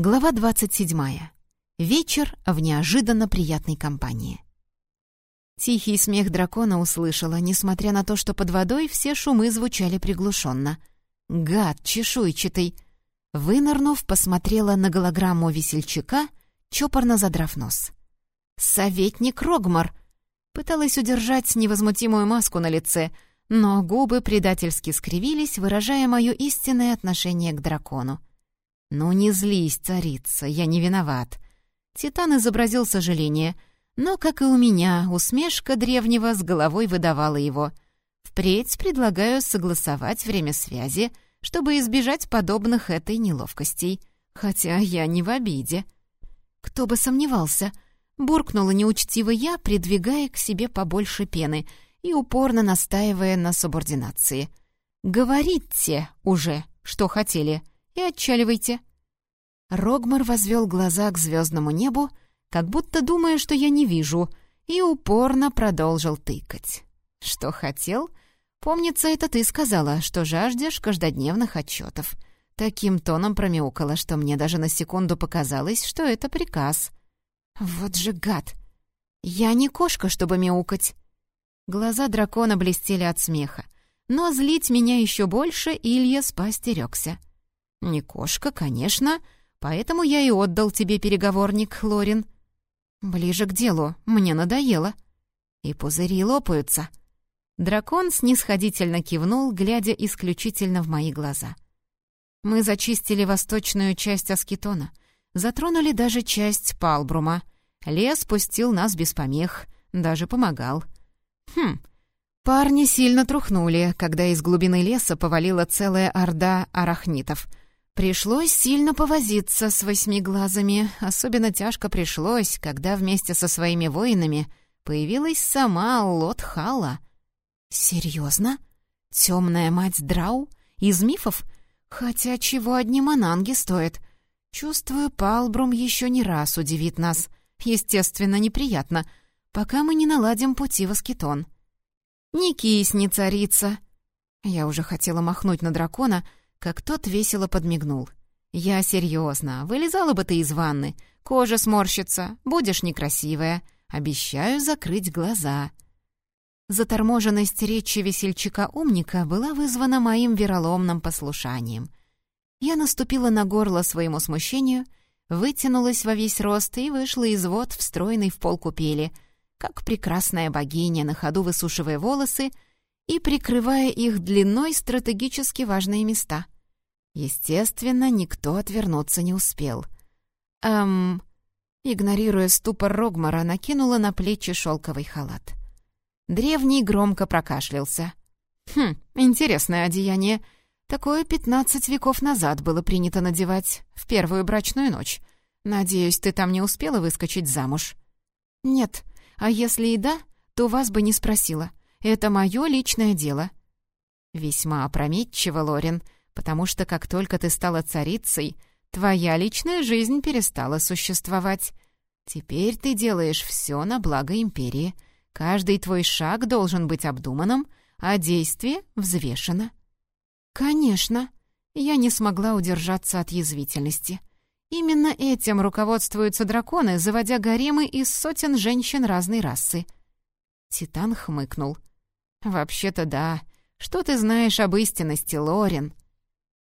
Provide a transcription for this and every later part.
Глава 27. Вечер в неожиданно приятной компании. Тихий смех дракона услышала, несмотря на то, что под водой все шумы звучали приглушенно. «Гад чешуйчатый!» Вынырнув, посмотрела на голограмму весельчака, чопорно задрав нос. «Советник Рогмар!» Пыталась удержать невозмутимую маску на лице, но губы предательски скривились, выражая мое истинное отношение к дракону. «Ну не злись, царица, я не виноват». Титан изобразил сожаление, но, как и у меня, усмешка древнего с головой выдавала его. Впредь предлагаю согласовать время связи, чтобы избежать подобных этой неловкостей. Хотя я не в обиде. Кто бы сомневался, буркнула неучтиво я, придвигая к себе побольше пены и упорно настаивая на субординации. «Говорите уже, что хотели, и отчаливайте». Рогмар возвел глаза к звездному небу, как будто думая, что я не вижу, и упорно продолжил тыкать. «Что хотел? Помнится, это ты сказала, что жаждешь каждодневных отчетов». Таким тоном промяукала, что мне даже на секунду показалось, что это приказ. «Вот же гад! Я не кошка, чтобы мяукать!» Глаза дракона блестели от смеха, но злить меня еще больше Илья спастерегся. «Не кошка, конечно, поэтому я и отдал тебе переговорник, Лорин. Ближе к делу, мне надоело. И пузыри лопаются». Дракон снисходительно кивнул, глядя исключительно в мои глаза. Мы зачистили восточную часть Аскетона, затронули даже часть Палбрума. Лес пустил нас без помех, даже помогал. Хм, парни сильно трухнули, когда из глубины леса повалила целая орда арахнитов — Пришлось сильно повозиться с восьмиглазами. Особенно тяжко пришлось, когда вместе со своими воинами появилась сама Лотхала. «Серьезно? Темная мать Драу? Из мифов? Хотя чего одни мананги стоят? Чувствую, Палбрум еще не раз удивит нас. Естественно, неприятно, пока мы не наладим пути в Аскетон». «Не кисни, царица!» Я уже хотела махнуть на дракона, — как тот весело подмигнул. «Я серьезно, вылезала бы ты из ванны. Кожа сморщится, будешь некрасивая. Обещаю закрыть глаза». Заторможенность речи весельчака-умника была вызвана моим вероломным послушанием. Я наступила на горло своему смущению, вытянулась во весь рост и вышла из вод, встроенной в пол купели, как прекрасная богиня, на ходу высушивая волосы — и прикрывая их длиной стратегически важные места. Естественно, никто отвернуться не успел. Эм... Игнорируя ступор Рогмара, накинула на плечи шелковый халат. Древний громко прокашлялся. «Хм, интересное одеяние. Такое пятнадцать веков назад было принято надевать в первую брачную ночь. Надеюсь, ты там не успела выскочить замуж?» «Нет, а если и да, то вас бы не спросила. Это мое личное дело». «Весьма опрометчиво, Лорин, потому что как только ты стала царицей, твоя личная жизнь перестала существовать. Теперь ты делаешь все на благо империи. Каждый твой шаг должен быть обдуманным, а действие взвешено». «Конечно». Я не смогла удержаться от язвительности. Именно этим руководствуются драконы, заводя гаремы из сотен женщин разной расы. Титан хмыкнул. «Вообще-то да. Что ты знаешь об истинности, Лорин?»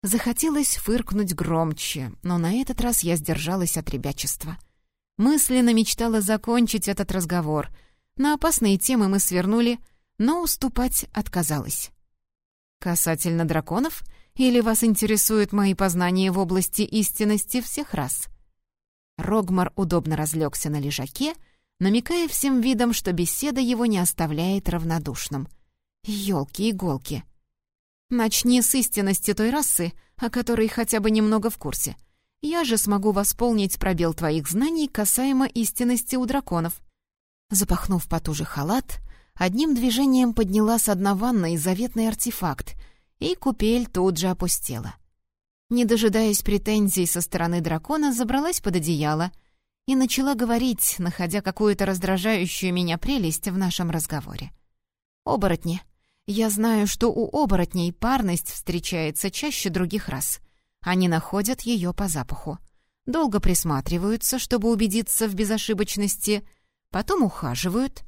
Захотелось фыркнуть громче, но на этот раз я сдержалась от ребячества. Мысленно мечтала закончить этот разговор. На опасные темы мы свернули, но уступать отказалась. «Касательно драконов? Или вас интересуют мои познания в области истинности всех рас?» Рогмар удобно разлегся на лежаке, намекая всем видом, что беседа его не оставляет равнодушным. Ёлки-иголки. Начни с истинности той расы, о которой хотя бы немного в курсе. Я же смогу восполнить пробел твоих знаний касаемо истинности у драконов. Запахнув потуже халат, одним движением подняла с дна ванной заветный артефакт, и купель тут же опустела. Не дожидаясь претензий со стороны дракона, забралась под одеяло — и начала говорить, находя какую-то раздражающую меня прелесть в нашем разговоре. «Оборотни. Я знаю, что у оборотней парность встречается чаще других раз. Они находят ее по запаху. долго присматриваются, чтобы убедиться в безошибочности, потом ухаживают.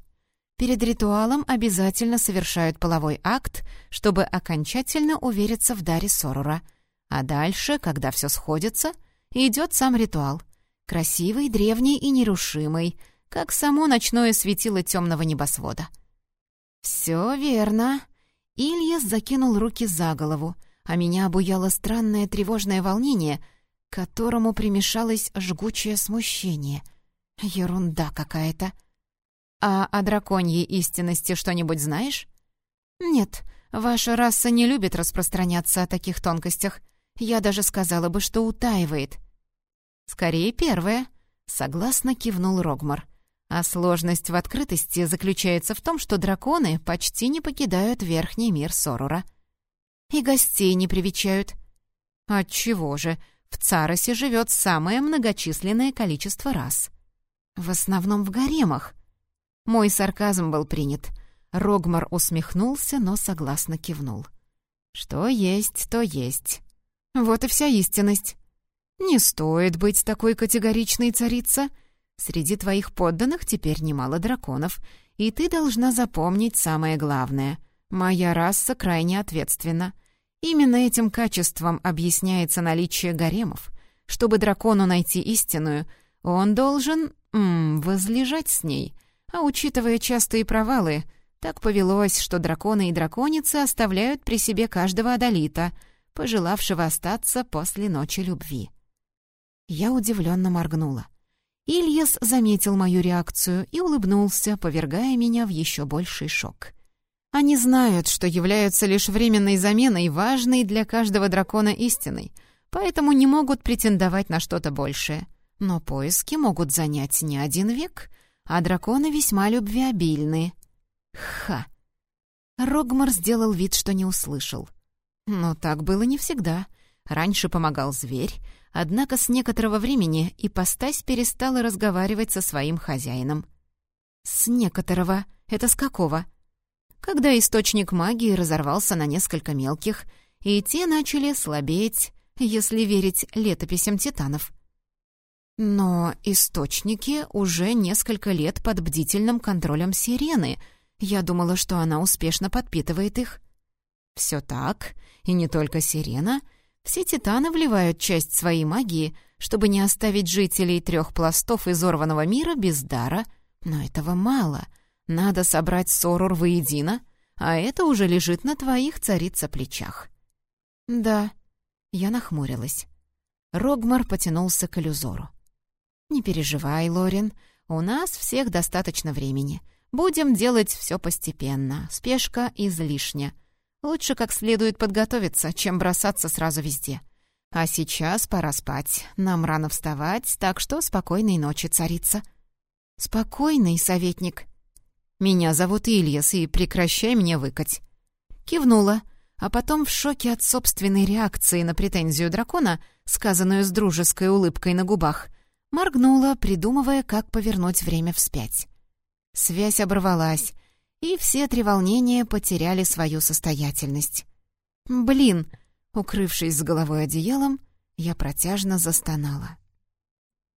Перед ритуалом обязательно совершают половой акт, чтобы окончательно увериться в даре Сорура. А дальше, когда все сходится, идет сам ритуал. Красивый, древний и нерушимый, как само ночное светило темного небосвода. «Все верно». Ильяс закинул руки за голову, а меня обуяло странное тревожное волнение, к которому примешалось жгучее смущение. Ерунда какая-то. «А о драконьей истинности что-нибудь знаешь?» «Нет, ваша раса не любит распространяться о таких тонкостях. Я даже сказала бы, что утаивает». «Скорее первое», — согласно кивнул Рогмар. А сложность в открытости заключается в том, что драконы почти не покидают верхний мир Сорура. И гостей не привечают. Отчего же? В Царосе живет самое многочисленное количество рас. В основном в гаремах. Мой сарказм был принят. Рогмар усмехнулся, но согласно кивнул. Что есть, то есть. Вот и вся истинность. Не стоит быть такой категоричной, царица — Среди твоих подданных теперь немало драконов, и ты должна запомнить самое главное. Моя раса крайне ответственна. Именно этим качеством объясняется наличие гаремов. Чтобы дракону найти истинную, он должен м -м, возлежать с ней. А учитывая частые провалы, так повелось, что драконы и драконицы оставляют при себе каждого адалита, пожелавшего остаться после ночи любви. Я удивленно моргнула. Ильяс заметил мою реакцию и улыбнулся, повергая меня в еще больший шок. Они знают, что являются лишь временной заменой, важной для каждого дракона истиной, поэтому не могут претендовать на что-то большее. Но поиски могут занять не один век, а драконы весьма любвеобильны. Ха! Рогмар сделал вид, что не услышал. Но так было не всегда. Раньше помогал зверь, Однако с некоторого времени ипостась перестала разговаривать со своим хозяином. «С некоторого? Это с какого?» Когда источник магии разорвался на несколько мелких, и те начали слабеть, если верить летописям титанов. Но источники уже несколько лет под бдительным контролем сирены. Я думала, что она успешно подпитывает их. Все так, и не только сирена — все титаны вливают часть своей магии, чтобы не оставить жителей трех пластов изорванного мира без дара, но этого мало. Надо собрать Сорур воедино, а это уже лежит на твоих, царица, плечах. Да, я нахмурилась. Рогмар потянулся к иллюзору. «Не переживай, Лорин, у нас всех достаточно времени. Будем делать все постепенно, спешка излишня. Лучше как следует подготовиться, чем бросаться сразу везде. А сейчас пора спать. Нам рано вставать, так что спокойной ночи, царица. Спокойный, советник. Меня зовут Ильяс, и прекращай мне выкать. Кивнула, а потом в шоке от собственной реакции на претензию дракона, сказанную с дружеской улыбкой на губах, моргнула, придумывая, как повернуть время вспять. Связь оборвалась, и все три волнения потеряли свою состоятельность. «Блин!» — укрывшись с головой одеялом, я протяжно застонала.